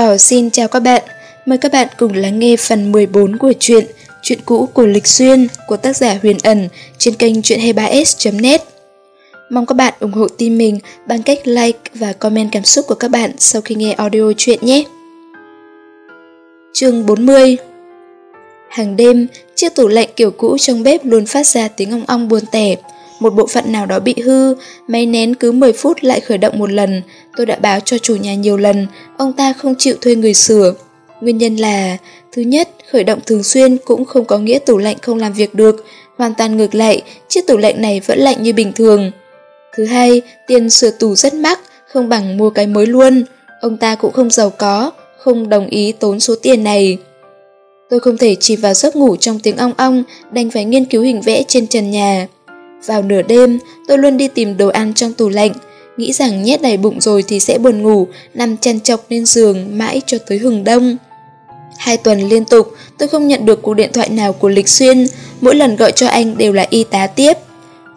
Tỏ xin chào các bạn, mời các bạn cùng lắng nghe phần 14 của truyện Chuyện cũ của Lịch Xuyên của tác giả Huyền Ẩn trên kênh truyện23s.net Mong các bạn ủng hộ team mình bằng cách like và comment cảm xúc của các bạn sau khi nghe audio truyện nhé. Chương 40 Hàng đêm, chiếc tủ lạnh kiểu cũ trong bếp luôn phát ra tiếng ong ong buồn tẻ. Một bộ phận nào đó bị hư, máy nén cứ 10 phút lại khởi động một lần. Tôi đã báo cho chủ nhà nhiều lần, ông ta không chịu thuê người sửa. Nguyên nhân là, thứ nhất, khởi động thường xuyên cũng không có nghĩa tủ lạnh không làm việc được. Hoàn toàn ngược lại, chiếc tủ lạnh này vẫn lạnh như bình thường. Thứ hai, tiền sửa tủ rất mắc, không bằng mua cái mới luôn. Ông ta cũng không giàu có, không đồng ý tốn số tiền này. Tôi không thể chỉ vào giấc ngủ trong tiếng ong ong, đành phải nghiên cứu hình vẽ trên trần nhà. Vào nửa đêm, tôi luôn đi tìm đồ ăn trong tủ lạnh, nghĩ rằng nhét đầy bụng rồi thì sẽ buồn ngủ, nằm chăn chọc lên giường mãi cho tới hừng đông. Hai tuần liên tục, tôi không nhận được cuộc điện thoại nào của Lịch Xuyên, mỗi lần gọi cho anh đều là y tá tiếp.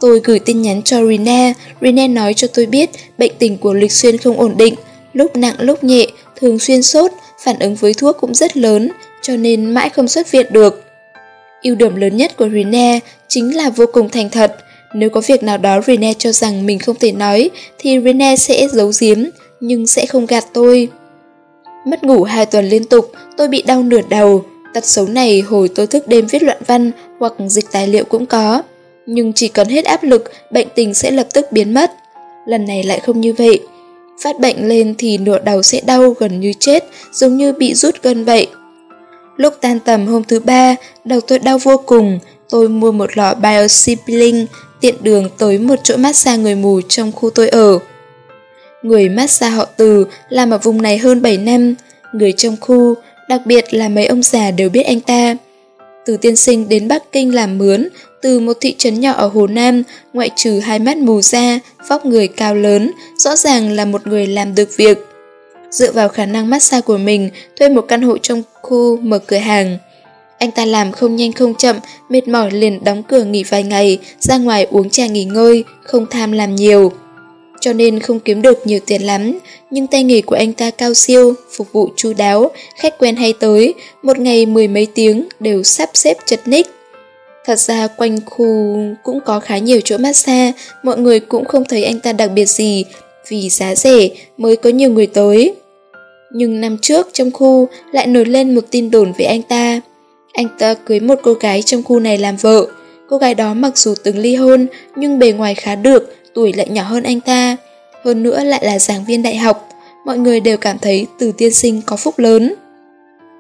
Tôi gửi tin nhắn cho Rina, Rina nói cho tôi biết bệnh tình của Lịch Xuyên không ổn định, lúc nặng lúc nhẹ, thường xuyên sốt, phản ứng với thuốc cũng rất lớn, cho nên mãi không xuất viện được. ưu điểm lớn nhất của Rina chính là vô cùng thành thật. Nếu có việc nào đó Rina cho rằng mình không thể nói, thì Rina sẽ giấu giếm, nhưng sẽ không gạt tôi. Mất ngủ hai tuần liên tục, tôi bị đau nửa đầu. Tật xấu này hồi tôi thức đêm viết luận văn hoặc dịch tài liệu cũng có. Nhưng chỉ cần hết áp lực, bệnh tình sẽ lập tức biến mất. Lần này lại không như vậy. Phát bệnh lên thì nửa đầu sẽ đau gần như chết, giống như bị rút gân vậy. Lúc tan tầm hôm thứ ba, đầu tôi đau vô cùng. Tôi mua một lọ Biosibling tiện đường tới một chỗ massage người mù trong khu tôi ở. Người massage họ từ làm ở vùng này hơn 7 năm. Người trong khu, đặc biệt là mấy ông già đều biết anh ta. Từ tiên sinh đến Bắc Kinh làm mướn, từ một thị trấn nhỏ ở Hồ Nam, ngoại trừ hai mắt mù ra, vóc người cao lớn, rõ ràng là một người làm được việc. Dựa vào khả năng massage của mình, thuê một căn hộ trong khu mở cửa hàng. Anh ta làm không nhanh không chậm, mệt mỏi liền đóng cửa nghỉ vài ngày, ra ngoài uống trà nghỉ ngơi, không tham làm nhiều. Cho nên không kiếm được nhiều tiền lắm, nhưng tay nghề của anh ta cao siêu, phục vụ chu đáo, khách quen hay tới, một ngày mười mấy tiếng đều sắp xếp chật ních. Thật ra quanh khu cũng có khá nhiều chỗ massage, mọi người cũng không thấy anh ta đặc biệt gì, vì giá rẻ mới có nhiều người tới. Nhưng năm trước trong khu lại nổi lên một tin đồn về anh ta. Anh ta cưới một cô gái trong khu này làm vợ. Cô gái đó mặc dù từng ly hôn nhưng bề ngoài khá được, tuổi lại nhỏ hơn anh ta. Hơn nữa lại là giảng viên đại học. Mọi người đều cảm thấy từ tiên sinh có phúc lớn.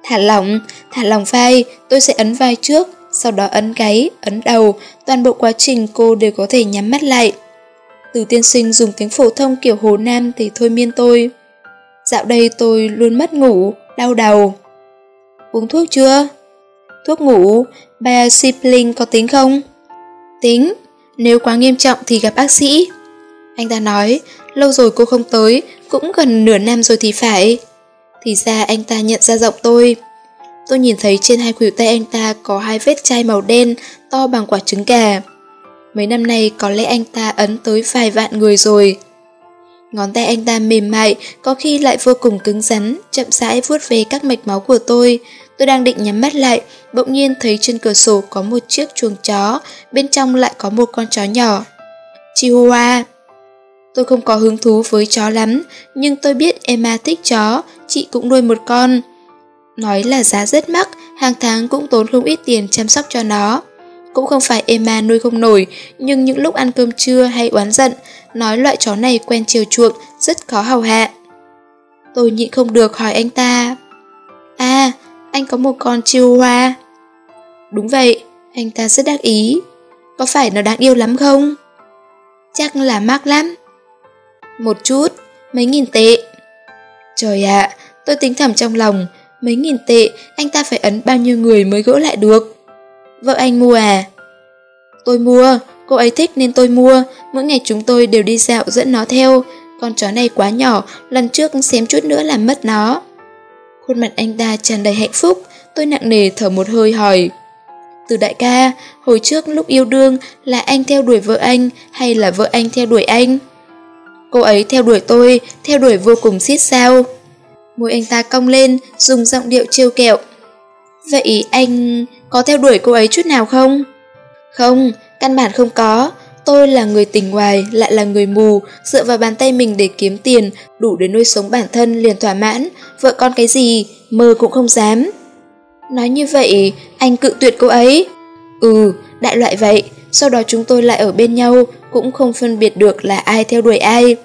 Thả lỏng, thả lỏng vai, tôi sẽ ấn vai trước, sau đó ấn gáy, ấn đầu, toàn bộ quá trình cô đều có thể nhắm mắt lại. Từ tiên sinh dùng tiếng phổ thông kiểu Hồ Nam thì thôi miên tôi. Dạo đây tôi luôn mất ngủ, đau đầu. Uống thuốc chưa? Thuốc ngủ, Biosipling có tính không? Tính, nếu quá nghiêm trọng thì gặp bác sĩ. Anh ta nói, lâu rồi cô không tới, cũng gần nửa năm rồi thì phải. Thì ra anh ta nhận ra giọng tôi. Tôi nhìn thấy trên hai khuỷu tay anh ta có hai vết chai màu đen to bằng quả trứng gà. Mấy năm nay có lẽ anh ta ấn tới vài vạn người rồi. Ngón tay anh ta mềm mại, có khi lại vô cùng cứng rắn, chậm rãi vuốt về các mạch máu của tôi. Tôi đang định nhắm mắt lại, bỗng nhiên thấy trên cửa sổ có một chiếc chuồng chó, bên trong lại có một con chó nhỏ. Chihuahua. Tôi không có hứng thú với chó lắm, nhưng tôi biết Emma thích chó, chị cũng nuôi một con. Nói là giá rất mắc, hàng tháng cũng tốn không ít tiền chăm sóc cho nó. Cũng không phải Emma nuôi không nổi, nhưng những lúc ăn cơm trưa hay oán giận, nói loại chó này quen chiều chuộng, rất khó hầu hạ. Tôi nhịn không được hỏi anh ta. À, anh có một con chihuahua. Đúng vậy, anh ta rất đắc ý. Có phải nó đáng yêu lắm không? Chắc là mắc lắm. Một chút, mấy nghìn tệ. Trời ạ, tôi tính thầm trong lòng, mấy nghìn tệ anh ta phải ấn bao nhiêu người mới gỡ lại được. Vợ anh mua à? Tôi mua, cô ấy thích nên tôi mua, mỗi ngày chúng tôi đều đi dạo dẫn nó theo. Con chó này quá nhỏ, lần trước xém chút nữa làm mất nó. Khuôn mặt anh ta tràn đầy hạnh phúc, tôi nặng nề thở một hơi hỏi. Từ đại ca, hồi trước lúc yêu đương là anh theo đuổi vợ anh hay là vợ anh theo đuổi anh? Cô ấy theo đuổi tôi, theo đuổi vô cùng xiết sao. Môi anh ta cong lên, dùng giọng điệu trêu kẹo. Vậy anh có theo đuổi cô ấy chút nào không? Không, căn bản không có. Tôi là người tỉnh ngoài, lại là người mù, dựa vào bàn tay mình để kiếm tiền, đủ để nuôi sống bản thân liền thỏa mãn. Vợ con cái gì, mơ cũng không dám. Nói như vậy, anh cự tuyệt cô ấy. Ừ, đại loại vậy, sau đó chúng tôi lại ở bên nhau, cũng không phân biệt được là ai theo đuổi ai.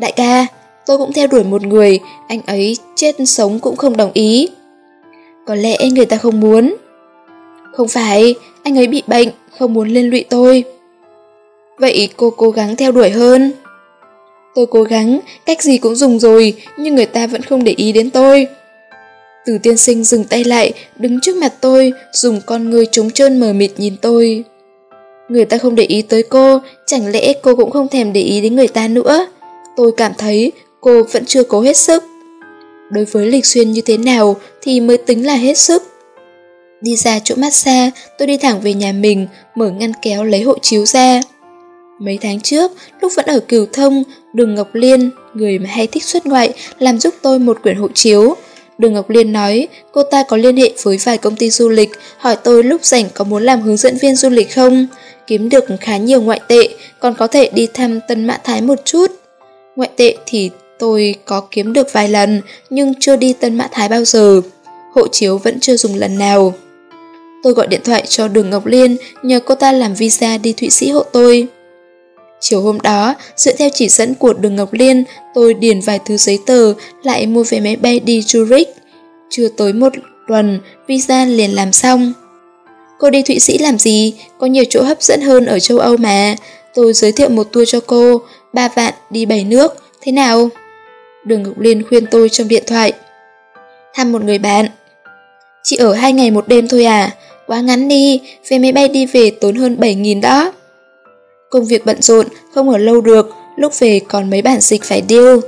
Đại ca, tôi cũng theo đuổi một người, anh ấy chết sống cũng không đồng ý. Có lẽ người ta không muốn. Không phải, anh ấy bị bệnh, không muốn liên lụy tôi. Vậy cô cố gắng theo đuổi hơn. Tôi cố gắng, cách gì cũng dùng rồi, nhưng người ta vẫn không để ý đến tôi. Từ tiên sinh dừng tay lại, đứng trước mặt tôi, dùng con người trống trơn mờ mịt nhìn tôi. Người ta không để ý tới cô, chẳng lẽ cô cũng không thèm để ý đến người ta nữa? Tôi cảm thấy cô vẫn chưa cố hết sức. Đối với Lịch Xuyên như thế nào thì mới tính là hết sức. Đi ra chỗ massage, tôi đi thẳng về nhà mình, mở ngăn kéo lấy hộ chiếu ra. Mấy tháng trước, lúc vẫn ở Cửu Thông, Đường Ngọc Liên, người mà hay thích xuất ngoại, làm giúp tôi một quyển hộ chiếu. Đường Ngọc Liên nói cô ta có liên hệ với vài công ty du lịch, hỏi tôi lúc rảnh có muốn làm hướng dẫn viên du lịch không. Kiếm được khá nhiều ngoại tệ, còn có thể đi thăm Tân Mã Thái một chút. Ngoại tệ thì tôi có kiếm được vài lần, nhưng chưa đi Tân Mã Thái bao giờ. Hộ chiếu vẫn chưa dùng lần nào. Tôi gọi điện thoại cho Đường Ngọc Liên nhờ cô ta làm visa đi Thụy Sĩ hộ tôi. Chiều hôm đó, dựa theo chỉ dẫn của Đường Ngọc Liên, tôi điền vài thứ giấy tờ, lại mua vé máy bay đi Zurich. Chưa tới một tuần, visa liền làm xong. Cô đi Thụy Sĩ làm gì? Có nhiều chỗ hấp dẫn hơn ở châu Âu mà. Tôi giới thiệu một tour cho cô, ba vạn đi bảy nước, thế nào? Đường Ngọc Liên khuyên tôi trong điện thoại. Thăm một người bạn chỉ ở hai ngày một đêm thôi à? Quá ngắn đi, vé máy bay đi về tốn hơn 7.000 đó. Công việc bận rộn, không ở lâu được, lúc về còn mấy bản dịch phải điêu.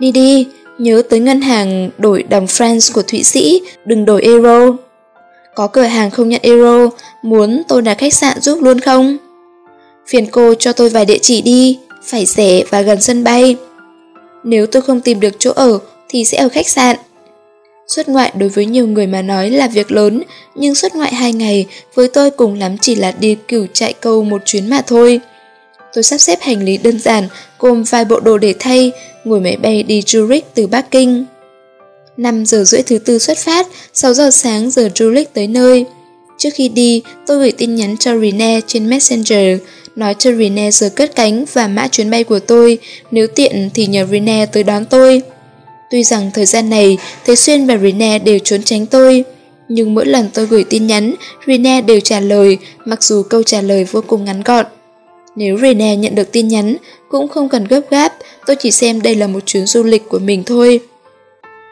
Đi đi, nhớ tới ngân hàng đổi đồng France của Thụy Sĩ, đừng đổi euro. Có cửa hàng không nhận euro, muốn tôi đặt khách sạn giúp luôn không? Phiền cô cho tôi vài địa chỉ đi, phải rẻ và gần sân bay. Nếu tôi không tìm được chỗ ở thì sẽ ở khách sạn. Xuất ngoại đối với nhiều người mà nói là việc lớn, nhưng xuất ngoại hai ngày với tôi cùng lắm chỉ là đi cửu chạy câu một chuyến mà thôi. Tôi sắp xếp hành lý đơn giản, gồm vài bộ đồ để thay, ngồi máy bay đi Zurich từ Bắc Kinh. 5 giờ rưỡi thứ tư xuất phát, 6 giờ sáng giờ Zurich tới nơi. Trước khi đi, tôi gửi tin nhắn cho Rene trên Messenger, nói cho Rene giờ cất cánh và mã chuyến bay của tôi, nếu tiện thì nhờ Rene tới đón tôi. Tuy rằng thời gian này, Thế Xuyên và Rene đều trốn tránh tôi, nhưng mỗi lần tôi gửi tin nhắn, Rene đều trả lời, mặc dù câu trả lời vô cùng ngắn gọn. Nếu Rene nhận được tin nhắn, cũng không cần gấp gáp, tôi chỉ xem đây là một chuyến du lịch của mình thôi.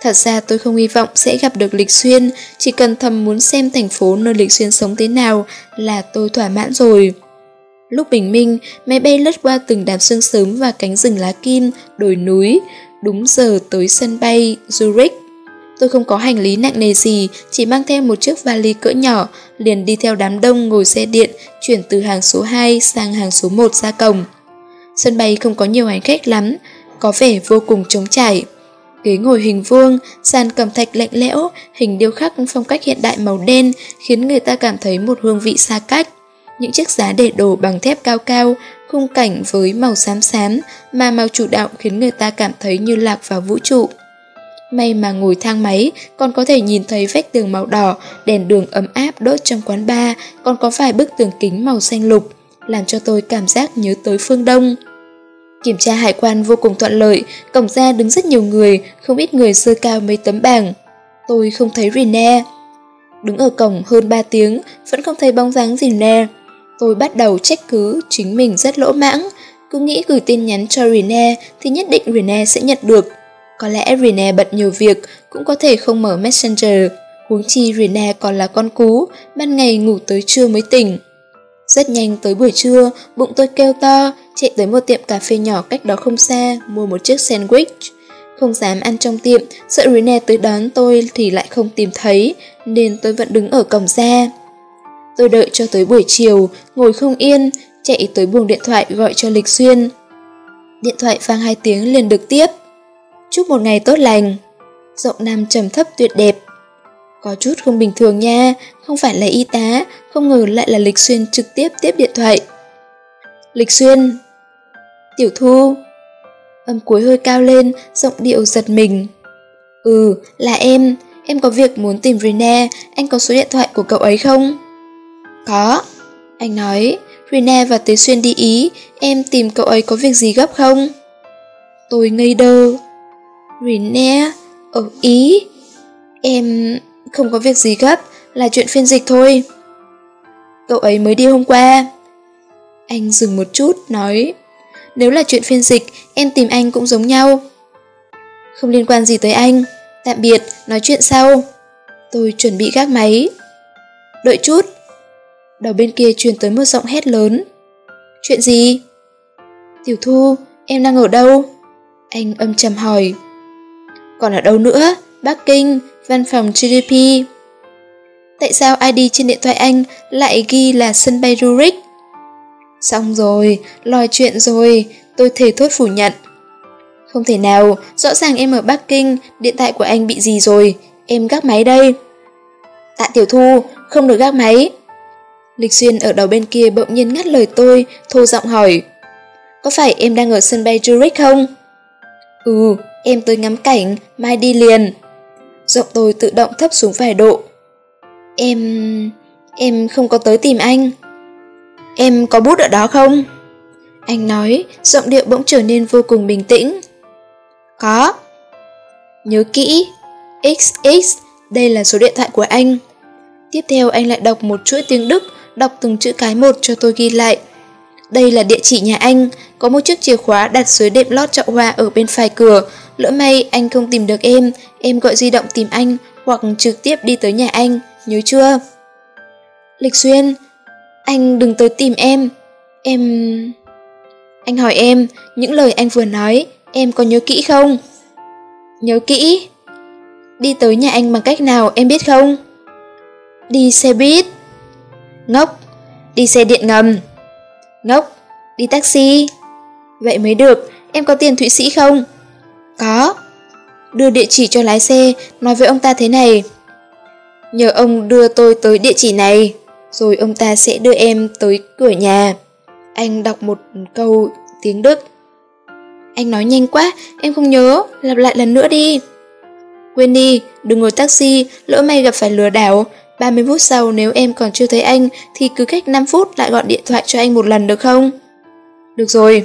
Thật ra tôi không hy vọng sẽ gặp được Lịch Xuyên, chỉ cần thầm muốn xem thành phố nơi Lịch Xuyên sống thế nào là tôi thỏa mãn rồi. Lúc bình minh, máy bay lướt qua từng đám sương sớm và cánh rừng lá kim, đồi núi, đúng giờ tới sân bay Zurich. Tôi không có hành lý nặng nề gì, chỉ mang theo một chiếc vali cỡ nhỏ, liền đi theo đám đông ngồi xe điện, chuyển từ hàng số 2 sang hàng số 1 ra cổng. Sân bay không có nhiều hành khách lắm, có vẻ vô cùng trống trải. Ghế ngồi hình vuông, sàn cầm thạch lạnh lẽo, hình điêu khắc phong cách hiện đại màu đen khiến người ta cảm thấy một hương vị xa cách. Những chiếc giá để đồ bằng thép cao cao, khung cảnh với màu xám xám mà màu chủ đạo khiến người ta cảm thấy như lạc vào vũ trụ. May mà ngồi thang máy còn có thể nhìn thấy vách tường màu đỏ, đèn đường ấm áp đốt trong quán bar, còn có vài bức tường kính màu xanh lục, làm cho tôi cảm giác nhớ tới phương Đông. Kiểm tra hải quan vô cùng thuận lợi, cổng ra đứng rất nhiều người, không ít người sơ cao mấy tấm bảng. Tôi không thấy Rina. Đứng ở cổng hơn 3 tiếng, vẫn không thấy bóng dáng Rina. Tôi bắt đầu trách cứ chính mình rất lỗ mãng, cứ nghĩ gửi tin nhắn cho Rene thì nhất định Rene sẽ nhận được. Có lẽ Rene bận nhiều việc, cũng có thể không mở Messenger. Huống chi Rene còn là con cú, ban ngày ngủ tới trưa mới tỉnh. Rất nhanh tới buổi trưa, bụng tôi kêu to, chạy tới một tiệm cà phê nhỏ cách đó không xa, mua một chiếc sandwich. Không dám ăn trong tiệm, sợ Rene tới đón tôi thì lại không tìm thấy, nên tôi vẫn đứng ở cổng ra. Tôi đợi cho tới buổi chiều, ngồi không yên, chạy tới buồng điện thoại gọi cho Lịch Xuyên. Điện thoại vang hai tiếng liền được tiếp. Chúc một ngày tốt lành. Giọng nam trầm thấp tuyệt đẹp. Có chút không bình thường nha, không phải là y tá, không ngờ lại là Lịch Xuyên trực tiếp tiếp điện thoại. Lịch Xuyên Tiểu Thu Âm cuối hơi cao lên, giọng điệu giật mình. Ừ, là em, em có việc muốn tìm Rina, anh có số điện thoại của cậu ấy không? Có, anh nói, Rina và Tế Xuyên đi Ý, em tìm cậu ấy có việc gì gấp không? Tôi ngây đơ. Rina, ở Ý? Em không có việc gì gấp, là chuyện phiên dịch thôi. Cậu ấy mới đi hôm qua. Anh dừng một chút, nói Nếu là chuyện phiên dịch, em tìm anh cũng giống nhau. Không liên quan gì tới anh. Tạm biệt, nói chuyện sau. Tôi chuẩn bị gác máy. Đợi chút. Đầu bên kia truyền tới một giọng hét lớn. Chuyện gì? Tiểu Thu, em đang ở đâu? Anh âm trầm hỏi. Còn ở đâu nữa? Bắc Kinh, văn phòng GDP. Tại sao ID trên điện thoại anh lại ghi là sân bay Zurich? Xong rồi, lòi chuyện rồi, tôi thề thốt phủ nhận. Không thể nào, rõ ràng em ở Bắc Kinh, điện thoại của anh bị gì rồi, em gác máy đây. Tạ Tiểu Thu, không được gác máy. Lịch Xuyên ở đầu bên kia bỗng nhiên ngắt lời tôi, thô giọng hỏi. Có phải em đang ở sân bay Zurich không? Ừ, em tới ngắm cảnh, mai đi liền. Giọng tôi tự động thấp xuống vài độ. Em... em không có tới tìm anh. Em có bút ở đó không? Anh nói, giọng điệu bỗng trở nên vô cùng bình tĩnh. Có. Nhớ kỹ, XX, đây là số điện thoại của anh. Tiếp theo anh lại đọc một chuỗi tiếng Đức, đọc từng chữ cái một cho tôi ghi lại. Đây là địa chỉ nhà anh, có một chiếc chìa khóa đặt dưới đệm lót chậu hoa ở bên phải cửa. Lỡ may anh không tìm được em, em gọi di động tìm anh hoặc trực tiếp đi tới nhà anh, nhớ chưa? Lịch Xuyên, anh đừng tới tìm em, em... Anh hỏi em, những lời anh vừa nói, em có nhớ kỹ không? Nhớ kỹ. Đi tới nhà anh bằng cách nào em biết không? Đi xe buýt. Ngốc, đi xe điện ngầm. Ngốc, đi taxi. Vậy mới được, em có tiền Thụy Sĩ không? Có. Đưa địa chỉ cho lái xe, nói với ông ta thế này. Nhờ ông đưa tôi tới địa chỉ này, rồi ông ta sẽ đưa em tới cửa nhà. Anh đọc một câu tiếng Đức. Anh nói nhanh quá, em không nhớ, lặp lại lần nữa đi. Quên đi, đừng ngồi taxi, lỡ may gặp phải lừa đảo. 30 phút sau nếu em còn chưa thấy anh thì cứ cách 5 phút lại gọi điện thoại cho anh một lần được không? Được rồi.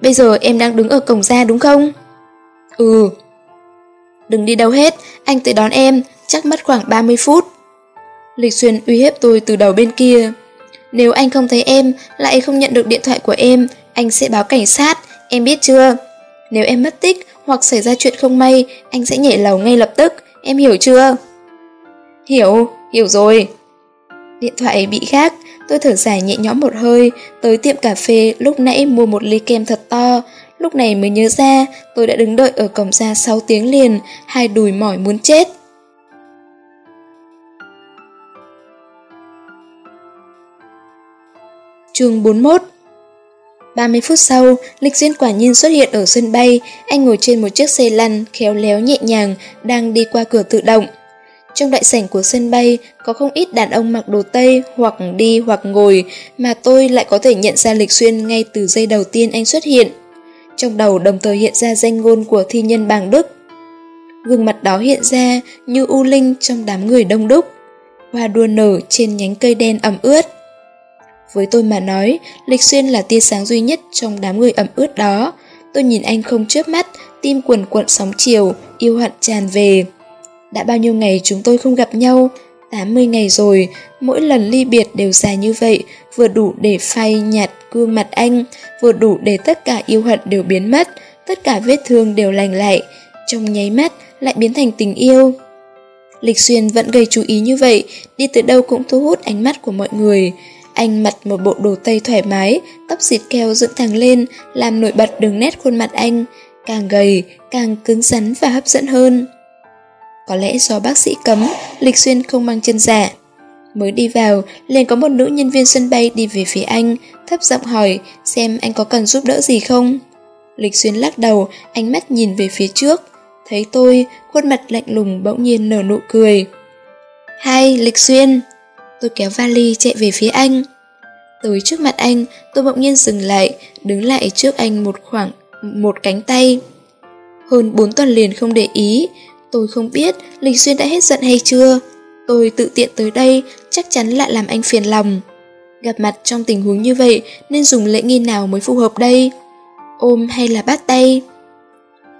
Bây giờ em đang đứng ở cổng ra đúng không? Ừ. Đừng đi đâu hết, anh tới đón em, chắc mất khoảng 30 phút. Lịch Xuyên uy hiếp tôi từ đầu bên kia. Nếu anh không thấy em, lại không nhận được điện thoại của em, anh sẽ báo cảnh sát, em biết chưa? Nếu em mất tích hoặc xảy ra chuyện không may, anh sẽ nhảy lầu ngay lập tức, em hiểu chưa? Hiểu, hiểu rồi. Điện thoại bị khác, tôi thở dài nhẹ nhõm một hơi, tới tiệm cà phê lúc nãy mua một ly kem thật to. Lúc này mới nhớ ra, tôi đã đứng đợi ở cổng ra 6 tiếng liền, hai đùi mỏi muốn chết. chương 41 30 phút sau, Lịch Duyên quả nhiên xuất hiện ở sân bay, anh ngồi trên một chiếc xe lăn, khéo léo nhẹ nhàng, đang đi qua cửa tự động. Trong đại sảnh của sân bay, có không ít đàn ông mặc đồ Tây, hoặc đi hoặc ngồi, mà tôi lại có thể nhận ra Lịch Xuyên ngay từ giây đầu tiên anh xuất hiện. Trong đầu đồng thời hiện ra danh ngôn của thi nhân bàng Đức. Gương mặt đó hiện ra như u linh trong đám người đông đúc. Hoa đua nở trên nhánh cây đen ẩm ướt. Với tôi mà nói, Lịch Xuyên là tia sáng duy nhất trong đám người ẩm ướt đó. Tôi nhìn anh không chớp mắt, tim quần quận sóng chiều, yêu hận tràn về. Đã bao nhiêu ngày chúng tôi không gặp nhau, 80 ngày rồi, mỗi lần ly biệt đều dài như vậy, vừa đủ để phai nhạt gương mặt anh, vừa đủ để tất cả yêu hận đều biến mất, tất cả vết thương đều lành lại, trong nháy mắt lại biến thành tình yêu. Lịch Xuyên vẫn gây chú ý như vậy, đi từ đâu cũng thu hút ánh mắt của mọi người. Anh mặc một bộ đồ tây thoải mái, tóc xịt keo dựng thẳng lên, làm nổi bật đường nét khuôn mặt anh, càng gầy, càng cứng rắn và hấp dẫn hơn. Có lẽ do bác sĩ cấm, Lịch Xuyên không mang chân giả. Mới đi vào, liền có một nữ nhân viên sân bay đi về phía anh, thấp giọng hỏi xem anh có cần giúp đỡ gì không. Lịch Xuyên lắc đầu, ánh mắt nhìn về phía trước. Thấy tôi, khuôn mặt lạnh lùng bỗng nhiên nở nụ cười. Hai, Lịch Xuyên. Tôi kéo vali chạy về phía anh. Tới trước mặt anh, tôi bỗng nhiên dừng lại, đứng lại trước anh một khoảng một cánh tay. Hơn 4 tuần liền không để ý, tôi không biết Lịch Xuyên đã hết giận hay chưa. Tôi tự tiện tới đây, chắc chắn lại làm anh phiền lòng. Gặp mặt trong tình huống như vậy nên dùng lễ nghi nào mới phù hợp đây? Ôm hay là bắt tay?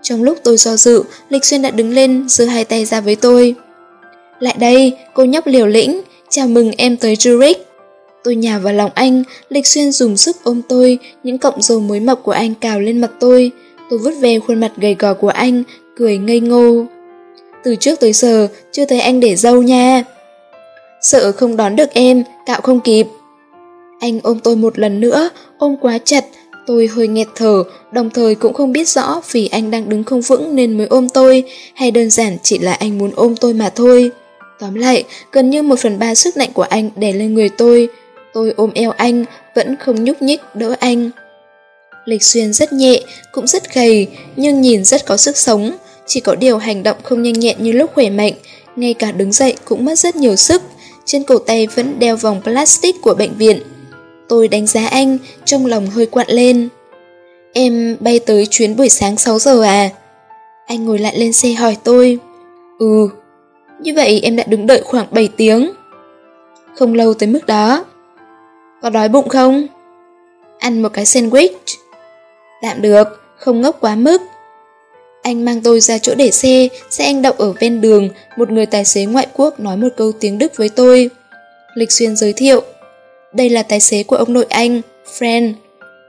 Trong lúc tôi do dự, Lịch Xuyên đã đứng lên, giơ hai tay ra với tôi. Lại đây, cô nhóc liều lĩnh, chào mừng em tới Zurich. Tôi nhào vào lòng anh, Lịch Xuyên dùng sức ôm tôi, những cọng dầu mới mọc của anh cào lên mặt tôi. Tôi vứt về khuôn mặt gầy gò của anh, cười ngây ngô. Từ trước tới giờ, chưa thấy anh để dâu nha. Sợ không đón được em, cạo không kịp. Anh ôm tôi một lần nữa, ôm quá chặt, tôi hơi nghẹt thở, đồng thời cũng không biết rõ vì anh đang đứng không vững nên mới ôm tôi, hay đơn giản chỉ là anh muốn ôm tôi mà thôi. Tóm lại, gần như một phần ba sức nạnh của anh đè lên người tôi. Tôi ôm eo anh, vẫn không nhúc nhích đỡ anh. Lịch Xuyên rất nhẹ, cũng rất gầy, nhưng nhìn rất có sức sống. Chỉ có điều hành động không nhanh nhẹn như lúc khỏe mạnh, ngay cả đứng dậy cũng mất rất nhiều sức. Trên cổ tay vẫn đeo vòng plastic của bệnh viện. Tôi đánh giá anh, trong lòng hơi quặn lên. Em bay tới chuyến buổi sáng 6 giờ à? Anh ngồi lại lên xe hỏi tôi. Ừ, như vậy em đã đứng đợi khoảng 7 tiếng. Không lâu tới mức đó. Có đói bụng không? Ăn một cái sandwich. Tạm được, không ngốc quá mức. Anh mang tôi ra chỗ để xe, xe anh đậu ở ven đường, một người tài xế ngoại quốc nói một câu tiếng Đức với tôi. Lịch Xuyên giới thiệu, đây là tài xế của ông nội anh, Friend.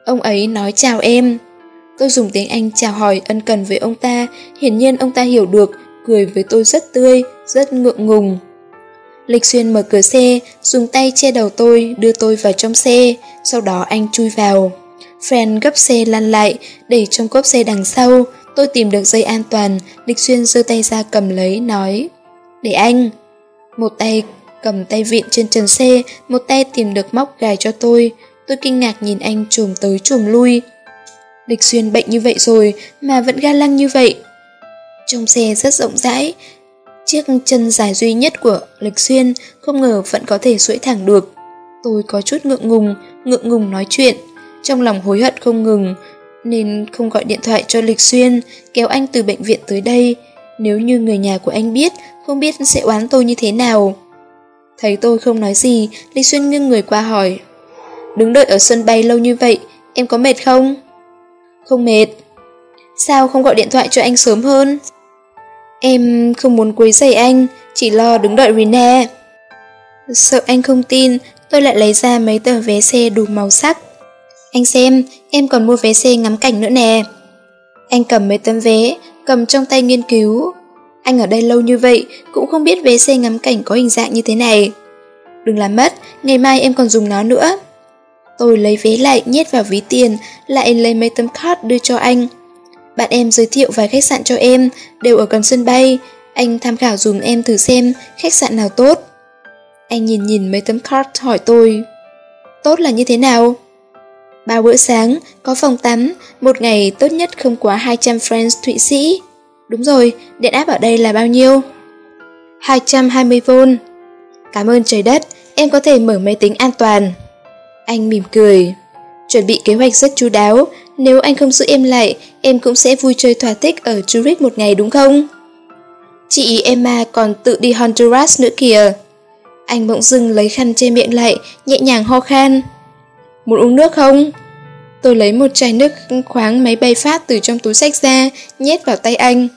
Ông ấy nói chào em. Tôi dùng tiếng Anh chào hỏi ân cần với ông ta, hiển nhiên ông ta hiểu được, cười với tôi rất tươi, rất ngượng ngùng. Lịch Xuyên mở cửa xe, dùng tay che đầu tôi, đưa tôi vào trong xe, sau đó anh chui vào. Friend gấp xe lăn lại, để trong cốp xe đằng sau, tôi tìm được dây an toàn, Lịch Xuyên giơ tay ra cầm lấy, nói Để anh. Một tay cầm tay vịn trên trần xe, một tay tìm được móc gài cho tôi. Tôi kinh ngạc nhìn anh trùm tới trùm lui. Lịch Xuyên bệnh như vậy rồi mà vẫn ga lăng như vậy. Trong xe rất rộng rãi, chiếc chân dài duy nhất của Lịch Xuyên không ngờ vẫn có thể duỗi thẳng được. Tôi có chút ngượng ngùng, ngượng ngùng nói chuyện, trong lòng hối hận không ngừng, nên không gọi điện thoại cho Lịch Xuyên, kéo anh từ bệnh viện tới đây. Nếu như người nhà của anh biết, không biết sẽ oán tôi như thế nào. Thấy tôi không nói gì, Lịch Xuyên nghiêng người qua hỏi. Đứng đợi ở sân bay lâu như vậy, em có mệt không? Không mệt. Sao không gọi điện thoại cho anh sớm hơn? Em không muốn quấy rầy anh, chỉ lo đứng đợi Rina. Sợ anh không tin, tôi lại lấy ra mấy tờ vé xe đủ màu sắc. Anh xem, em còn mua vé xe ngắm cảnh nữa nè. Anh cầm mấy tấm vé, cầm trong tay nghiên cứu. Anh ở đây lâu như vậy, cũng không biết vé xe ngắm cảnh có hình dạng như thế này. Đừng làm mất, ngày mai em còn dùng nó nữa. Tôi lấy vé lại nhét vào ví tiền, lại lấy mấy tấm card đưa cho anh. Bạn em giới thiệu vài khách sạn cho em, đều ở gần sân bay. Anh tham khảo dùm em thử xem khách sạn nào tốt. Anh nhìn nhìn mấy tấm card hỏi tôi. Tốt là như thế nào? Ba bữa sáng, có phòng tắm, một ngày tốt nhất không quá 200 francs Thụy Sĩ. Đúng rồi, điện áp ở đây là bao nhiêu? 220V. Cảm ơn trời đất, em có thể mở máy tính an toàn. Anh mỉm cười. Chuẩn bị kế hoạch rất chú đáo, nếu anh không giữ em lại, em cũng sẽ vui chơi thỏa thích ở Zurich một ngày đúng không? Chị Emma còn tự đi Honduras nữa kìa. Anh bỗng dưng lấy khăn che miệng lại, nhẹ nhàng ho khan. Muốn uống nước không? Tôi lấy một chai nước khoáng máy bay phát từ trong túi sách ra, nhét vào tay anh.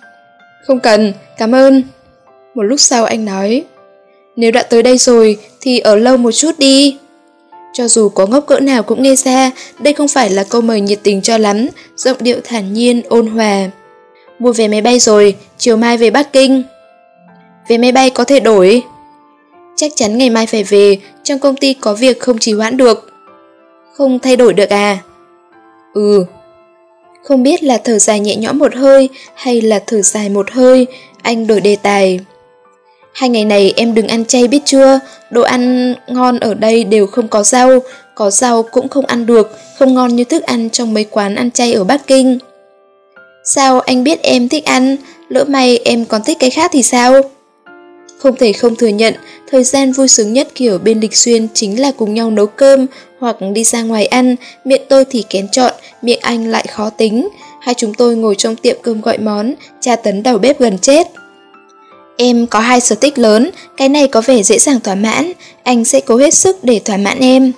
Không cần, cảm ơn. Một lúc sau anh nói, nếu đã tới đây rồi thì ở lâu một chút đi. Cho dù có ngốc cỡ nào cũng nghe ra, đây không phải là câu mời nhiệt tình cho lắm, giọng điệu thản nhiên, ôn hòa. Mua vé máy bay rồi, chiều mai về Bắc Kinh. Vé máy bay có thể đổi. Chắc chắn ngày mai phải về, trong công ty có việc không trì hoãn được. Không thay đổi được à? Ừ. Không biết là thở dài nhẹ nhõm một hơi hay là thở dài một hơi, anh đổi đề tài. Hai ngày này em đừng ăn chay biết chưa, đồ ăn ngon ở đây đều không có rau, có rau cũng không ăn được, không ngon như thức ăn trong mấy quán ăn chay ở Bắc Kinh. Sao anh biết em thích ăn, lỡ may em còn thích cái khác thì sao? Không thể không thừa nhận, thời gian vui sướng nhất kiểu bên Lịch Xuyên chính là cùng nhau nấu cơm hoặc đi ra ngoài ăn, miệng tôi thì kén chọn, miệng anh lại khó tính. Hai chúng tôi ngồi trong tiệm cơm gọi món, cha tấn đầu bếp gần chết. Em có hai sở thích lớn, cái này có vẻ dễ dàng thỏa mãn, anh sẽ cố hết sức để thỏa mãn em.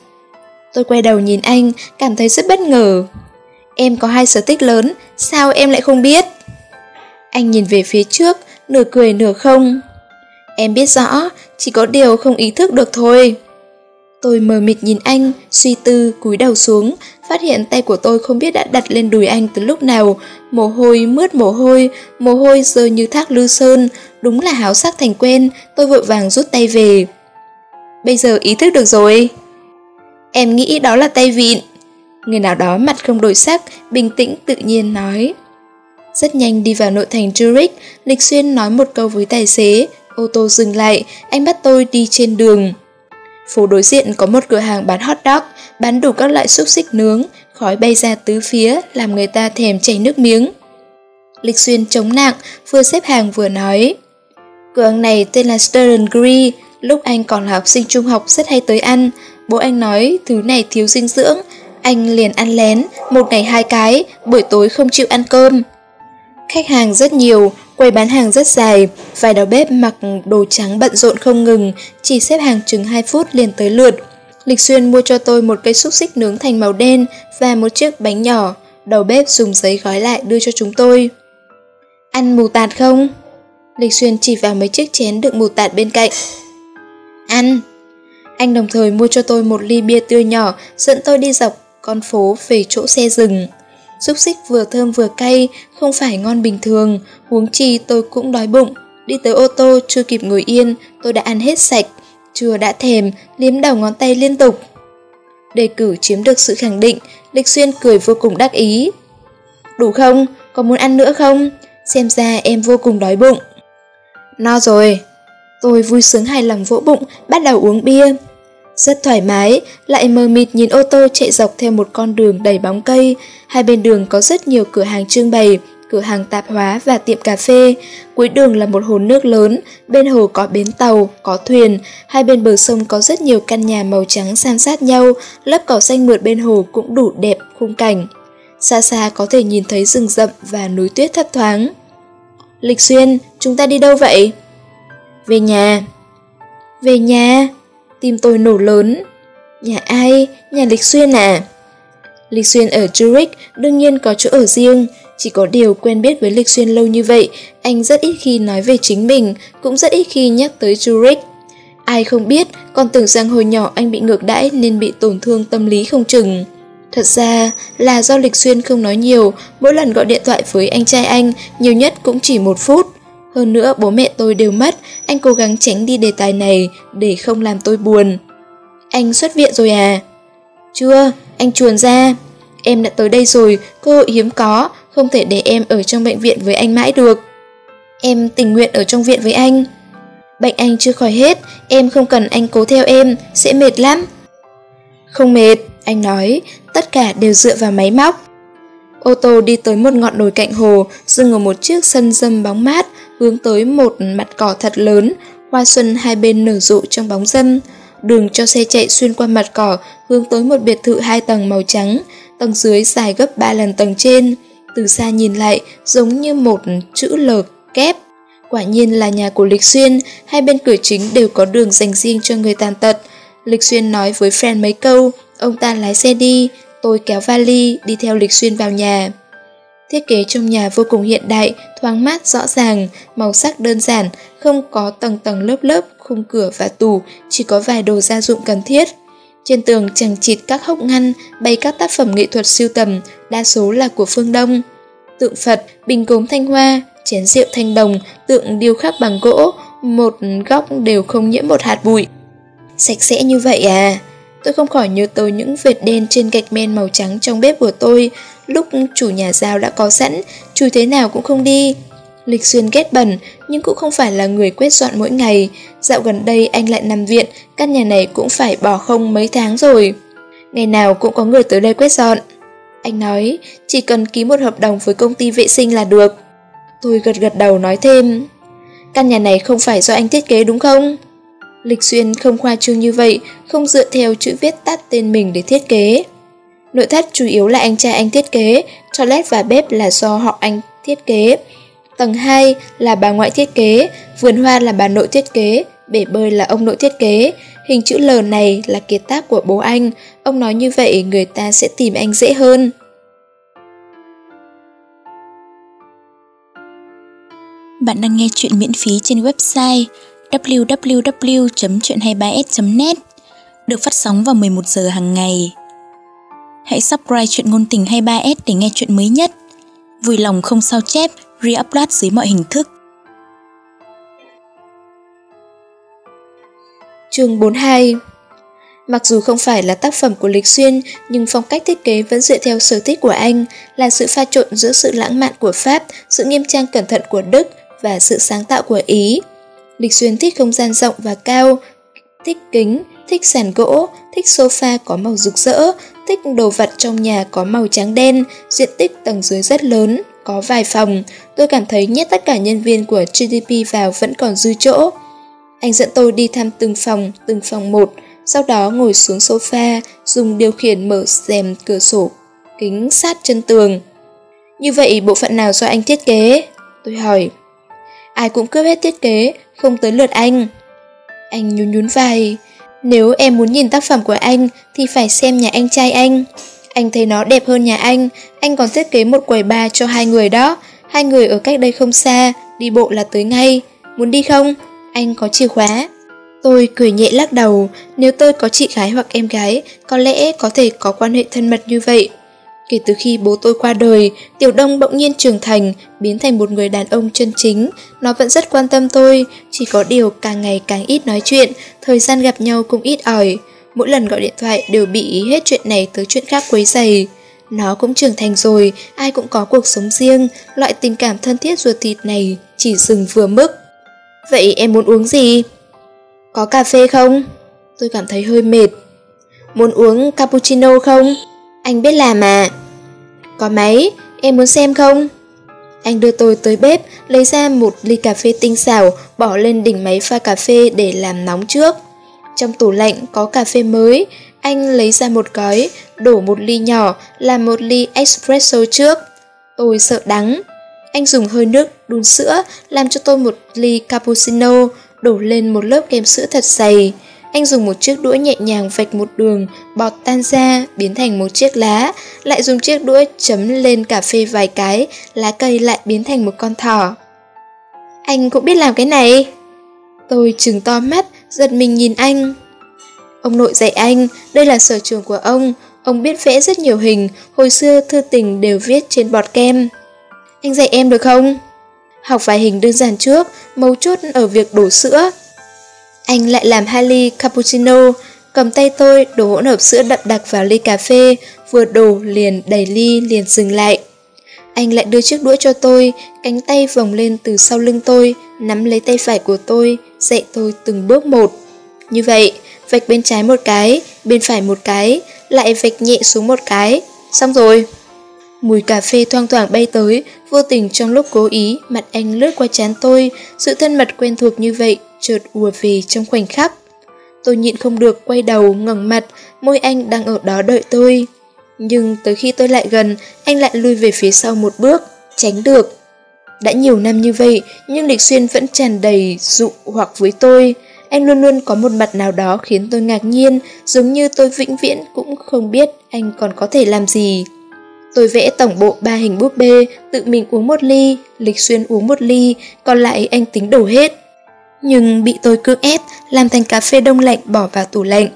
Tôi quay đầu nhìn anh, cảm thấy rất bất ngờ. Em có hai sở thích lớn, sao em lại không biết? Anh nhìn về phía trước, nửa cười nửa không. Em biết rõ, chỉ có điều không ý thức được thôi. Tôi mờ mịt nhìn anh, suy tư, cúi đầu xuống, phát hiện tay của tôi không biết đã đặt lên đùi anh từ lúc nào. Mồ hôi, mướt mồ hôi, mồ hôi rơi như thác lư sơn, đúng là háo sắc thành quen, tôi vội vàng rút tay về. Bây giờ ý thức được rồi. Em nghĩ đó là tay vịn. Người nào đó mặt không đổi sắc, bình tĩnh tự nhiên nói. Rất nhanh đi vào nội thành Zurich, Lịch Xuyên nói một câu với tài xế, ô tô dừng lại, anh bắt tôi đi trên đường. Phố đối diện có một cửa hàng bán hot dog, bán đủ các loại xúc xích nướng, khói bay ra tứ phía, làm người ta thèm chảy nước miếng. Lịch Xuyên chống nặng, vừa xếp hàng vừa nói. Cửa hàng này tên là Stern Gree, lúc anh còn là học sinh trung học rất hay tới ăn. Bố anh nói thứ này thiếu dinh dưỡng, anh liền ăn lén, một ngày hai cái, buổi tối không chịu ăn cơm. Khách hàng rất nhiều, quầy bán hàng rất dài, vài đầu bếp mặc đồ trắng bận rộn không ngừng, chỉ xếp hàng chừng 2 phút liền tới lượt. Lịch Xuyên mua cho tôi một cây xúc xích nướng thành màu đen và một chiếc bánh nhỏ, đầu bếp dùng giấy gói lại đưa cho chúng tôi. Ăn mù tạt không? Lịch Xuyên chỉ vào mấy chiếc chén đựng mù tạt bên cạnh. Ăn! Anh đồng thời mua cho tôi một ly bia tươi nhỏ, dẫn tôi đi dọc con phố về chỗ xe dừng. Xúc xích vừa thơm vừa cay, không phải ngon bình thường, huống chi tôi cũng đói bụng. Đi tới ô tô chưa kịp ngồi yên, tôi đã ăn hết sạch, chưa đã thèm, liếm đầu ngón tay liên tục. Đề cử chiếm được sự khẳng định, Lịch Xuyên cười vô cùng đắc ý. Đủ không? Có muốn ăn nữa không? Xem ra em vô cùng đói bụng. No rồi. Tôi vui sướng hài lòng vỗ bụng, bắt đầu uống bia. Rất thoải mái, lại mờ mịt nhìn ô tô chạy dọc theo một con đường đầy bóng cây. Hai bên đường có rất nhiều cửa hàng trưng bày, cửa hàng tạp hóa và tiệm cà phê. Cuối đường là một hồ nước lớn, bên hồ có bến tàu, có thuyền. Hai bên bờ sông có rất nhiều căn nhà màu trắng san sát nhau, lớp cỏ xanh mượt bên hồ cũng đủ đẹp khung cảnh. Xa xa có thể nhìn thấy rừng rậm và núi tuyết thấp thoáng. Lịch Xuyên, chúng ta đi đâu vậy? Về nhà. Về nhà? Tim tôi nổ lớn. Nhà ai? Nhà Lịch Xuyên à? Lịch Xuyên ở Zurich đương nhiên có chỗ ở riêng, chỉ có điều quen biết với Lịch Xuyên lâu như vậy, anh rất ít khi nói về chính mình, cũng rất ít khi nhắc tới Zurich. Ai không biết, còn tưởng rằng hồi nhỏ anh bị ngược đãi nên bị tổn thương tâm lý không chừng. Thật ra là do Lịch Xuyên không nói nhiều, mỗi lần gọi điện thoại với anh trai anh, nhiều nhất cũng chỉ một phút. Hơn nữa bố mẹ tôi đều mất, anh cố gắng tránh đi đề tài này để không làm tôi buồn. Anh xuất viện rồi à? Chưa, anh chuồn ra. Em đã tới đây rồi, cơ hội hiếm có, không thể để em ở trong bệnh viện với anh mãi được. Em tình nguyện ở trong viện với anh. Bệnh anh chưa khỏi hết, em không cần anh cố theo em, sẽ mệt lắm. Không mệt, anh nói, tất cả đều dựa vào máy móc. Ô tô đi tới một ngọn đồi cạnh hồ, dừng ở một chiếc sân dâm bóng mát, hướng tới một mặt cỏ thật lớn, hoa xuân hai bên nở rộ trong bóng dâm. Đường cho xe chạy xuyên qua mặt cỏ, hướng tới một biệt thự hai tầng màu trắng, tầng dưới dài gấp ba lần tầng trên. Từ xa nhìn lại, giống như một chữ L kép. Quả nhiên là nhà của Lịch Xuyên, hai bên cửa chính đều có đường dành riêng cho người tàn tật. Lịch Xuyên nói với Fran mấy câu, ông ta lái xe đi, tôi kéo vali đi theo Lịch Xuyên vào nhà. Thiết kế trong nhà vô cùng hiện đại, thoáng mát rõ ràng, màu sắc đơn giản, không có tầng tầng lớp lớp, khung cửa và tủ, chỉ có vài đồ gia dụng cần thiết. Trên tường chẳng chịt các hốc ngăn, bày các tác phẩm nghệ thuật siêu tầm, đa số là của phương Đông. Tượng Phật, bình cốm thanh hoa, chén rượu thanh đồng, tượng điêu khắc bằng gỗ, một góc đều không nhiễm một hạt bụi. Sạch sẽ như vậy à? Tôi không khỏi nhớ tới những vệt đen trên gạch men màu trắng trong bếp của tôi, lúc chủ nhà giao đã có sẵn, chủ thế nào cũng không đi. Lịch Xuyên ghét bẩn, nhưng cũng không phải là người quét dọn mỗi ngày. Dạo gần đây anh lại nằm viện, căn nhà này cũng phải bỏ không mấy tháng rồi. Ngày nào cũng có người tới đây quét dọn. Anh nói, chỉ cần ký một hợp đồng với công ty vệ sinh là được. Tôi gật gật đầu nói thêm, căn nhà này không phải do anh thiết kế đúng không? Lịch Xuyên không khoa trương như vậy, không dựa theo chữ viết tắt tên mình để thiết kế. Nội thất chủ yếu là anh trai anh thiết kế, toilet và bếp là do họ anh thiết kế. Tầng 2 là bà ngoại thiết kế, vườn hoa là bà nội thiết kế, bể bơi là ông nội thiết kế. Hình chữ L này là kiệt tác của bố anh, ông nói như vậy người ta sẽ tìm anh dễ hơn. Bạn đang nghe chuyện miễn phí trên website www.chuyện23s.net được phát sóng vào 11 giờ hàng ngày. Hãy subscribe chuyện ngôn tình 23s để nghe chuyện mới nhất. Vui lòng không sao chép, re-upload dưới mọi hình thức. Chương 42 Mặc dù không phải là tác phẩm của Lịch Xuyên, nhưng phong cách thiết kế vẫn dựa theo sở thích của anh, là sự pha trộn giữa sự lãng mạn của Pháp, sự nghiêm trang cẩn thận của Đức và sự sáng tạo của Ý. Lịch Xuyên thích không gian rộng và cao, thích kính, thích sàn gỗ, thích sofa có màu rực rỡ, thích đồ vật trong nhà có màu trắng đen, diện tích tầng dưới rất lớn, có vài phòng. Tôi cảm thấy nhét tất cả nhân viên của GDP vào vẫn còn dư chỗ. Anh dẫn tôi đi thăm từng phòng, từng phòng một, sau đó ngồi xuống sofa, dùng điều khiển mở rèm cửa sổ, kính sát chân tường. Như vậy bộ phận nào do anh thiết kế? Tôi hỏi. Ai cũng cướp hết thiết kế, không tới lượt anh. Anh nhún nhún vai. Nếu em muốn nhìn tác phẩm của anh thì phải xem nhà anh trai anh. Anh thấy nó đẹp hơn nhà anh, anh còn thiết kế một quầy bar cho hai người đó. Hai người ở cách đây không xa, đi bộ là tới ngay. Muốn đi không? Anh có chìa khóa. Tôi cười nhẹ lắc đầu, nếu tôi có chị gái hoặc em gái, có lẽ có thể có quan hệ thân mật như vậy. Kể từ khi bố tôi qua đời, Tiểu Đông bỗng nhiên trưởng thành, biến thành một người đàn ông chân chính. Nó vẫn rất quan tâm tôi, chỉ có điều càng ngày càng ít nói chuyện, thời gian gặp nhau cũng ít ỏi. Mỗi lần gọi điện thoại đều bị hết chuyện này tới chuyện khác quấy dày. Nó cũng trưởng thành rồi, ai cũng có cuộc sống riêng, loại tình cảm thân thiết ruột thịt này chỉ dừng vừa mức. Vậy em muốn uống gì? Có cà phê không? Tôi cảm thấy hơi mệt. Muốn uống cappuccino không? Anh biết làm mà. Có máy, em muốn xem không? Anh đưa tôi tới bếp, lấy ra một ly cà phê tinh xảo, bỏ lên đỉnh máy pha cà phê để làm nóng trước. Trong tủ lạnh có cà phê mới, anh lấy ra một gói, đổ một ly nhỏ, làm một ly espresso trước. Tôi sợ đắng. Anh dùng hơi nước đun sữa, làm cho tôi một ly cappuccino, đổ lên một lớp kem sữa thật dày. Anh dùng một chiếc đũa nhẹ nhàng vạch một đường, bọt tan ra, biến thành một chiếc lá, lại dùng chiếc đũa chấm lên cà phê vài cái, lá cây lại biến thành một con thỏ. Anh cũng biết làm cái này. Tôi trừng to mắt, giật mình nhìn anh. Ông nội dạy anh, đây là sở trường của ông, ông biết vẽ rất nhiều hình, hồi xưa thư tình đều viết trên bọt kem. Anh dạy em được không? Học vài hình đơn giản trước, mấu chốt ở việc đổ sữa. Anh lại làm hai ly cappuccino, cầm tay tôi đổ hỗn hợp sữa đậm đặc vào ly cà phê, vừa đổ liền đầy ly liền dừng lại. Anh lại đưa chiếc đũa cho tôi, cánh tay vòng lên từ sau lưng tôi, nắm lấy tay phải của tôi, dạy tôi từng bước một. Như vậy, vạch bên trái một cái, bên phải một cái, lại vạch nhẹ xuống một cái. Xong rồi. Mùi cà phê thoang thoảng bay tới, vô tình trong lúc cố ý, mặt anh lướt qua chán tôi, sự thân mật quen thuộc như vậy, chợt ùa về trong khoảnh khắc. Tôi nhịn không được quay đầu, ngẩng mặt, môi anh đang ở đó đợi tôi. Nhưng tới khi tôi lại gần, anh lại lui về phía sau một bước, tránh được. Đã nhiều năm như vậy, nhưng Lịch Xuyên vẫn tràn đầy dụ hoặc với tôi. Anh luôn luôn có một mặt nào đó khiến tôi ngạc nhiên, giống như tôi vĩnh viễn cũng không biết anh còn có thể làm gì. Tôi vẽ tổng bộ ba hình búp bê, tự mình uống một ly, Lịch Xuyên uống một ly, còn lại anh tính đổ hết. Nhưng bị tôi cưỡng ép, làm thành cà phê đông lạnh bỏ vào tủ lạnh.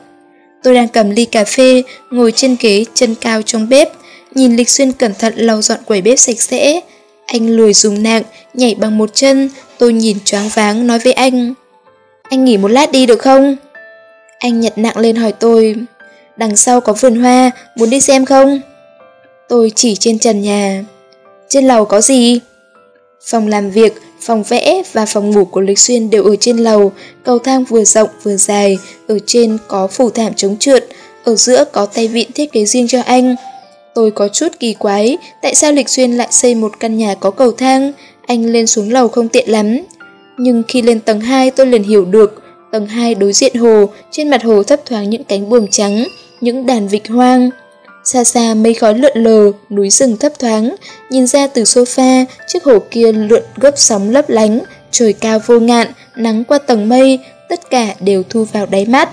Tôi đang cầm ly cà phê, ngồi trên ghế chân cao trong bếp, nhìn Lịch Xuyên cẩn thận lau dọn quầy bếp sạch sẽ. Anh lười dùng nặng, nhảy bằng một chân, tôi nhìn choáng váng nói với anh. Anh nghỉ một lát đi được không? Anh nhặt nặng lên hỏi tôi, đằng sau có vườn hoa, muốn đi xem không? Tôi chỉ trên trần nhà. Trên lầu có gì? Phòng làm việc, phòng vẽ và phòng ngủ của Lịch Xuyên đều ở trên lầu, cầu thang vừa rộng vừa dài, ở trên có phủ thảm chống trượt, ở giữa có tay vịn thiết kế riêng cho anh. Tôi có chút kỳ quái, tại sao Lịch Xuyên lại xây một căn nhà có cầu thang, anh lên xuống lầu không tiện lắm. Nhưng khi lên tầng 2 tôi liền hiểu được, tầng 2 đối diện hồ, trên mặt hồ thấp thoáng những cánh buồm trắng, những đàn vịt hoang. Xa xa mây khói lượn lờ, núi rừng thấp thoáng, nhìn ra từ sofa, chiếc hồ kia lượn gấp sóng lấp lánh, trời cao vô ngạn, nắng qua tầng mây, tất cả đều thu vào đáy mắt.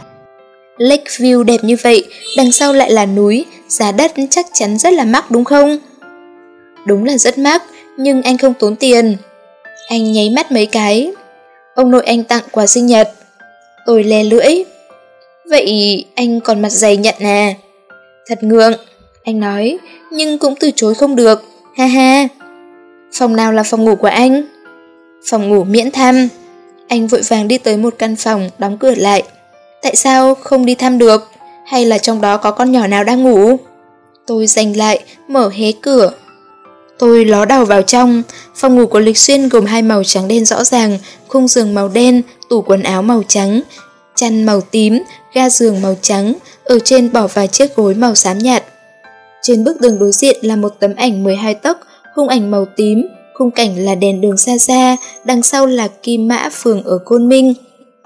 Lake view đẹp như vậy, đằng sau lại là núi, giá đất chắc chắn rất là mắc đúng không? Đúng là rất mắc, nhưng anh không tốn tiền. Anh nháy mắt mấy cái. Ông nội anh tặng quà sinh nhật. Tôi le lưỡi. Vậy anh còn mặt dày nhận à? Thật ngượng, anh nói, nhưng cũng từ chối không được, ha ha. Phòng nào là phòng ngủ của anh? Phòng ngủ miễn thăm. Anh vội vàng đi tới một căn phòng, đóng cửa lại. Tại sao không đi thăm được? Hay là trong đó có con nhỏ nào đang ngủ? Tôi giành lại, mở hé cửa. Tôi ló đầu vào trong, phòng ngủ của Lịch Xuyên gồm hai màu trắng đen rõ ràng, khung giường màu đen, tủ quần áo màu trắng, chăn màu tím, ga giường màu trắng, ở trên bỏ vài chiếc gối màu xám nhạt. Trên bức tường đối diện là một tấm ảnh 12 tấc, khung ảnh màu tím, khung cảnh là đèn đường xa xa, đằng sau là Kim Mã phường ở Côn Minh.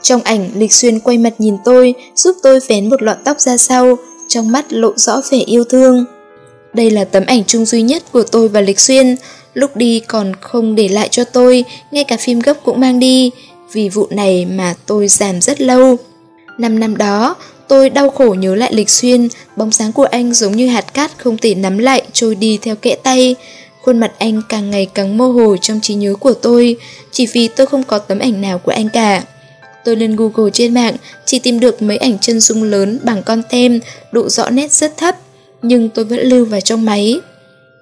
Trong ảnh, Lịch Xuyên quay mặt nhìn tôi, giúp tôi vén một lọn tóc ra sau, trong mắt lộ rõ vẻ yêu thương. Đây là tấm ảnh chung duy nhất của tôi và Lịch Xuyên, lúc đi còn không để lại cho tôi, ngay cả phim gấp cũng mang đi, vì vụ này mà tôi giảm rất lâu. Năm năm đó, tôi đau khổ nhớ lại Lịch Xuyên, bóng sáng của anh giống như hạt cát không thể nắm lại trôi đi theo kẽ tay. Khuôn mặt anh càng ngày càng mơ hồ trong trí nhớ của tôi, chỉ vì tôi không có tấm ảnh nào của anh cả. Tôi lên Google trên mạng, chỉ tìm được mấy ảnh chân dung lớn bằng con tem, độ rõ nét rất thấp, nhưng tôi vẫn lưu vào trong máy.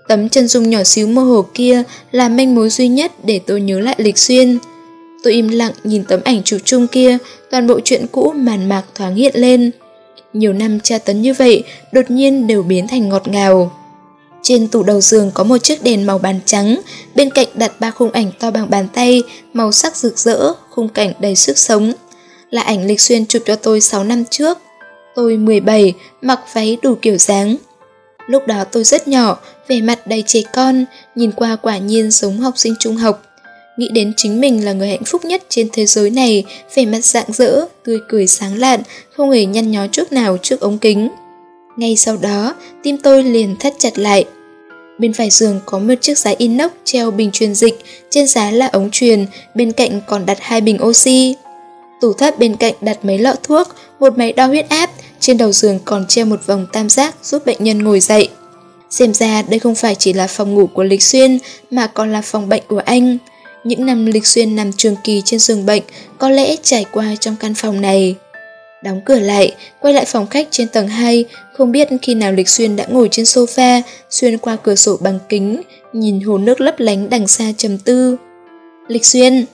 Tấm chân dung nhỏ xíu mơ hồ kia là manh mối duy nhất để tôi nhớ lại Lịch Xuyên. Tôi im lặng nhìn tấm ảnh chụp chung kia, toàn bộ chuyện cũ màn mạc thoáng hiện lên. Nhiều năm tra tấn như vậy, đột nhiên đều biến thành ngọt ngào. Trên tủ đầu giường có một chiếc đèn màu bàn trắng, bên cạnh đặt ba khung ảnh to bằng bàn tay, màu sắc rực rỡ, khung cảnh đầy sức sống. Là ảnh Lịch Xuyên chụp cho tôi 6 năm trước. Tôi 17, mặc váy đủ kiểu dáng. Lúc đó tôi rất nhỏ, vẻ mặt đầy trẻ con, nhìn qua quả nhiên giống học sinh trung học. Nghĩ đến chính mình là người hạnh phúc nhất trên thế giới này, vẻ mặt rạng rỡ, tươi cười sáng lạn, không hề nhăn nhó chút nào trước ống kính. Ngay sau đó, tim tôi liền thắt chặt lại. Bên phải giường có một chiếc giá inox treo bình truyền dịch, trên giá là ống truyền, bên cạnh còn đặt hai bình oxy. Tủ thấp bên cạnh đặt mấy lọ thuốc, một máy đo huyết áp, trên đầu giường còn treo một vòng tam giác giúp bệnh nhân ngồi dậy. Xem ra đây không phải chỉ là phòng ngủ của Lịch Xuyên mà còn là phòng bệnh của anh. Những năm Lịch Xuyên nằm trường kỳ trên giường bệnh có lẽ trải qua trong căn phòng này. Đóng cửa lại, quay lại phòng khách trên tầng 2, không biết khi nào Lịch Xuyên đã ngồi trên sofa, xuyên qua cửa sổ bằng kính, nhìn hồ nước lấp lánh đằng xa trầm tư. Lịch Xuyên!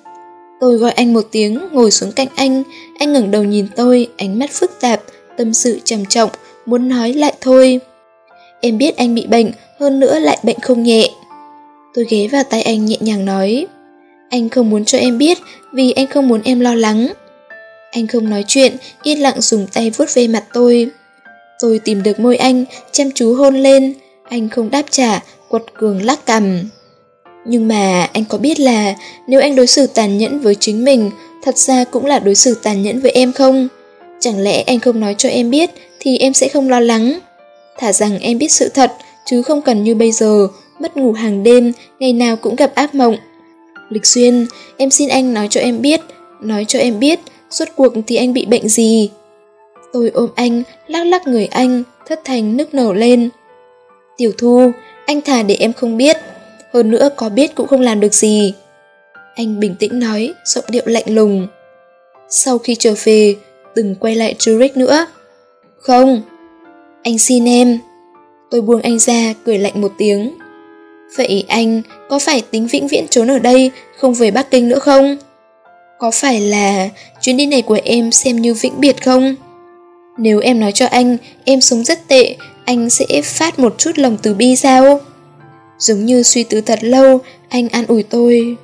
Tôi gọi anh một tiếng, ngồi xuống cạnh anh, anh ngẩng đầu nhìn tôi, ánh mắt phức tạp, tâm sự trầm trọng, muốn nói lại thôi. Em biết anh bị bệnh, hơn nữa lại bệnh không nhẹ. Tôi ghé vào tay anh nhẹ nhàng nói. Anh không muốn cho em biết vì anh không muốn em lo lắng. Anh không nói chuyện, yên lặng dùng tay vuốt ve mặt tôi. Tôi tìm được môi anh, chăm chú hôn lên. Anh không đáp trả, quật cường lắc cằm. Nhưng mà anh có biết là nếu anh đối xử tàn nhẫn với chính mình, thật ra cũng là đối xử tàn nhẫn với em không? Chẳng lẽ anh không nói cho em biết thì em sẽ không lo lắng? Thả rằng em biết sự thật, chứ không cần như bây giờ, mất ngủ hàng đêm, ngày nào cũng gặp ác mộng. Lịch Xuyên, em xin anh nói cho em biết, nói cho em biết, suốt cuộc thì anh bị bệnh gì. Tôi ôm anh, lắc lắc người anh, thất thành nức nở lên. Tiểu Thu, anh thà để em không biết, hơn nữa có biết cũng không làm được gì. Anh bình tĩnh nói, giọng điệu lạnh lùng. Sau khi trở về, đừng quay lại Zurich nữa. Không, anh xin em. Tôi buông anh ra, cười lạnh một tiếng. Vậy anh có phải tính vĩnh viễn trốn ở đây, không về Bắc Kinh nữa không? Có phải là chuyến đi này của em xem như vĩnh biệt không? Nếu em nói cho anh em sống rất tệ, anh sẽ phát một chút lòng từ bi sao? Giống như suy tư thật lâu, anh an ủi tôi.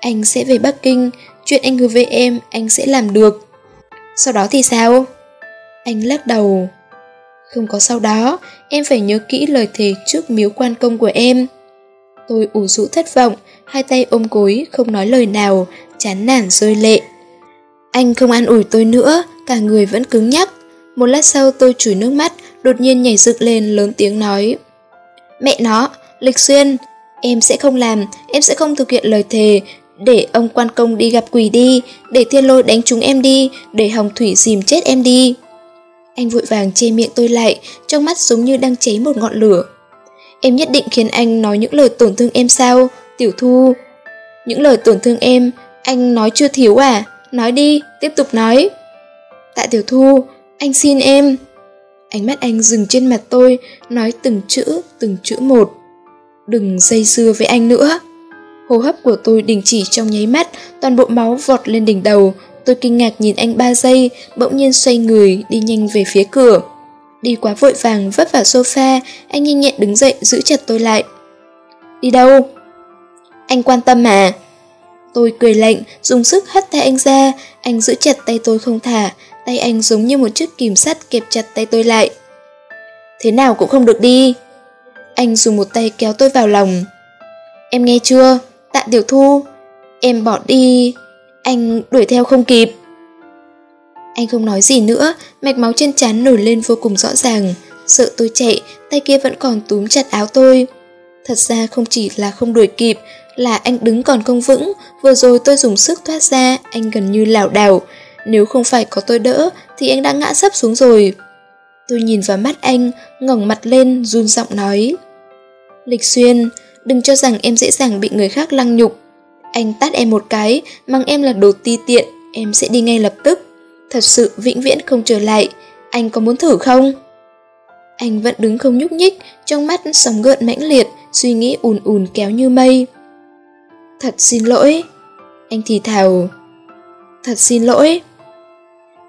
Anh sẽ về Bắc Kinh, chuyện anh hứa với em anh sẽ làm được. Sau đó thì sao? Anh lắc đầu. Không có sau đó, em phải nhớ kỹ lời thề trước miếu quan công của em. Tôi ủ rũ thất vọng, hai tay ôm gối, không nói lời nào, chán nản rơi lệ. Anh không an ủi tôi nữa, cả người vẫn cứng nhắc. Một lát sau tôi chùi nước mắt, đột nhiên nhảy dựng lên lớn tiếng nói. Mẹ nó, Lịch Xuyên, em sẽ không làm, em sẽ không thực hiện lời thề, để ông quan công đi gặp quỷ đi, để thiên lôi đánh chúng em đi, để hồng thủy dìm chết em đi. Anh vội vàng che miệng tôi lại, trong mắt giống như đang cháy một ngọn lửa. Em nhất định khiến anh nói những lời tổn thương em sao, tiểu thu. Những lời tổn thương em, anh nói chưa thiếu à? Nói đi, tiếp tục nói. Tạ tiểu thu, anh xin em. Ánh mắt anh dừng trên mặt tôi, nói từng chữ, từng chữ một. Đừng dây dưa với anh nữa. Hô hấp của tôi đình chỉ trong nháy mắt, toàn bộ máu vọt lên đỉnh đầu. Tôi kinh ngạc nhìn anh ba giây, bỗng nhiên xoay người, đi nhanh về phía cửa. Đi quá vội vàng vấp vào sofa, anh nhanh nhẹn đứng dậy giữ chặt tôi lại. Đi đâu? Anh quan tâm mà. Tôi cười lạnh, dùng sức hất tay anh ra, anh giữ chặt tay tôi không thả, tay anh giống như một chiếc kìm sắt kẹp chặt tay tôi lại. Thế nào cũng không được đi. Anh dùng một tay kéo tôi vào lòng. Em nghe chưa? Tạ Tiểu Thu, em bỏ đi, anh đuổi theo không kịp. Anh không nói gì nữa, mạch máu trên trán nổi lên vô cùng rõ ràng. Sợ tôi chạy, tay kia vẫn còn túm chặt áo tôi. Thật ra không chỉ là không đuổi kịp, là anh đứng còn không vững, vừa rồi tôi dùng sức thoát ra, anh gần như lảo đảo. Nếu không phải có tôi đỡ, thì anh đã ngã sấp xuống rồi. Tôi nhìn vào mắt anh, ngẩng mặt lên, run giọng nói. Lịch Xuyên, đừng cho rằng em dễ dàng bị người khác lăng nhục. Anh tát em một cái, mang em là đồ ti tiện, em sẽ đi ngay lập tức. Thật sự vĩnh viễn không trở lại, anh có muốn thử không? Anh vẫn đứng không nhúc nhích, trong mắt sóng gợn mãnh liệt, suy nghĩ ùn ùn kéo như mây. Thật xin lỗi. Anh thì thào. Thật xin lỗi.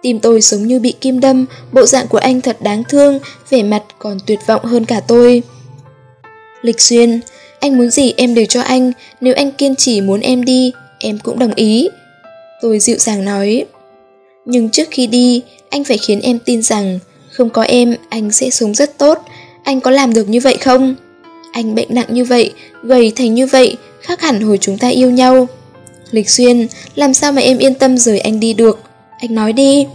Tim tôi giống như bị kim đâm, bộ dạng của anh thật đáng thương, vẻ mặt còn tuyệt vọng hơn cả tôi. Lịch Xuyên, anh muốn gì em đều cho anh, nếu anh kiên trì muốn em đi, em cũng đồng ý. Tôi dịu dàng nói. Nhưng trước khi đi, anh phải khiến em tin rằng không có em anh sẽ sống rất tốt. Anh có làm được như vậy không? Anh bệnh nặng như vậy, gầy thành như vậy, khác hẳn hồi chúng ta yêu nhau. Lịch Xuyên, làm sao mà em yên tâm rời anh đi được? Anh nói đi.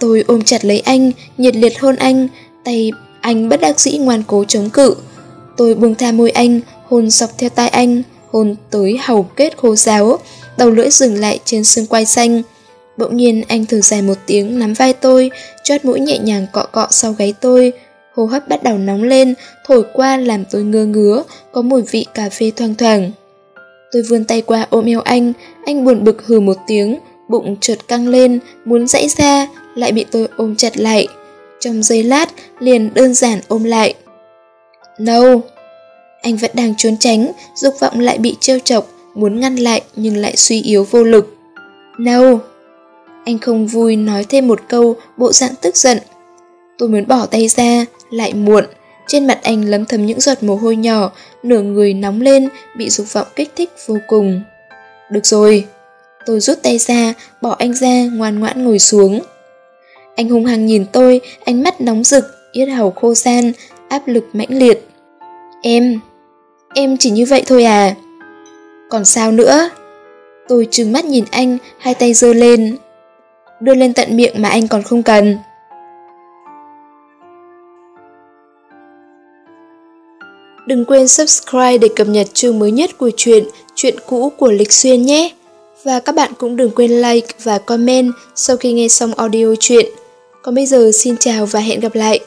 Tôi ôm chặt lấy anh, nhiệt liệt hôn anh, tay anh bất đắc dĩ ngoan cố chống cự. Tôi buông tha môi anh, hôn dọc theo tai anh, hôn tới hầu kết khô giáo, đầu lưỡi dừng lại trên xương quai xanh. Bỗng nhiên anh thở dài một tiếng nắm vai tôi, chót mũi nhẹ nhàng cọ cọ sau gáy tôi. Hô hấp bắt đầu nóng lên, thổi qua làm tôi ngơ ngứa, có mùi vị cà phê thoang thoảng. Tôi vươn tay qua ôm eo anh, anh buồn bực hừ một tiếng, bụng trượt căng lên, muốn dãy ra, lại bị tôi ôm chặt lại. Trong giây lát, liền đơn giản ôm lại. No. Anh vẫn đang trốn tránh, dục vọng lại bị trêu chọc, muốn ngăn lại nhưng lại suy yếu vô lực. No. Anh không vui nói thêm một câu, bộ dạng tức giận. Tôi muốn bỏ tay ra, lại muộn. Trên mặt anh lấm thấm những giọt mồ hôi nhỏ, nửa người nóng lên, bị dục vọng kích thích vô cùng. Được rồi. Tôi rút tay ra, bỏ anh ra, ngoan ngoãn ngồi xuống. Anh hung hăng nhìn tôi, ánh mắt nóng rực, yết hầu khô san, áp lực mãnh liệt. Em, em chỉ như vậy thôi à? Còn sao nữa? Tôi trừng mắt nhìn anh, hai tay giơ lên. Đưa lên tận miệng mà anh còn không cần. Đừng quên subscribe để cập nhật chương mới nhất của truyện, chuyện cũ của Lịch Xuyên nhé. Và các bạn cũng đừng quên like và comment sau khi nghe xong audio truyện. Còn bây giờ xin chào và hẹn gặp lại.